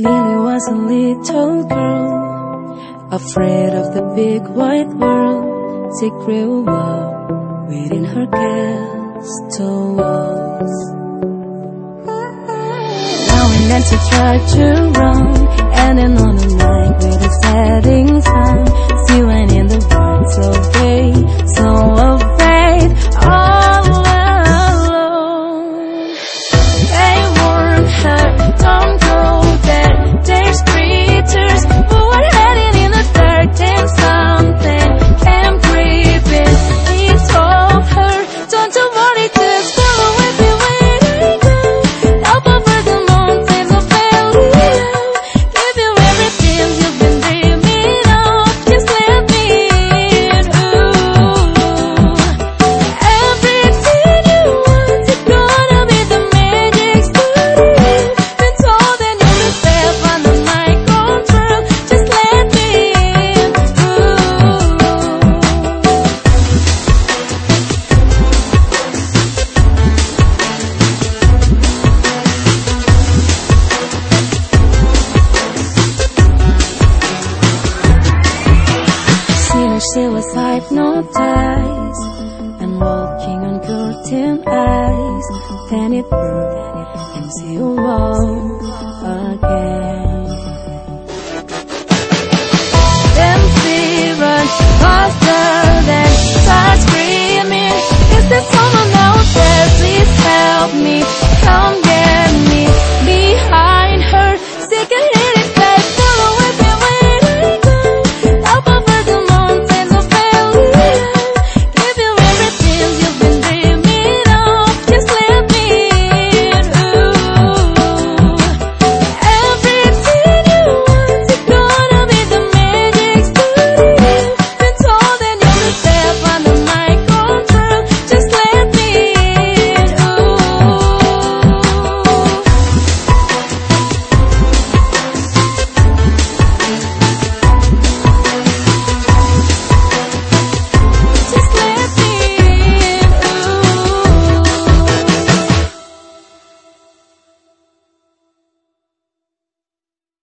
Lily was a little girl, afraid of the big wide world, secret world within her castle walls. Now and then she tried to run, and then And she was hypnotized and walking on curtain eyes. Then it broke and she awoke again.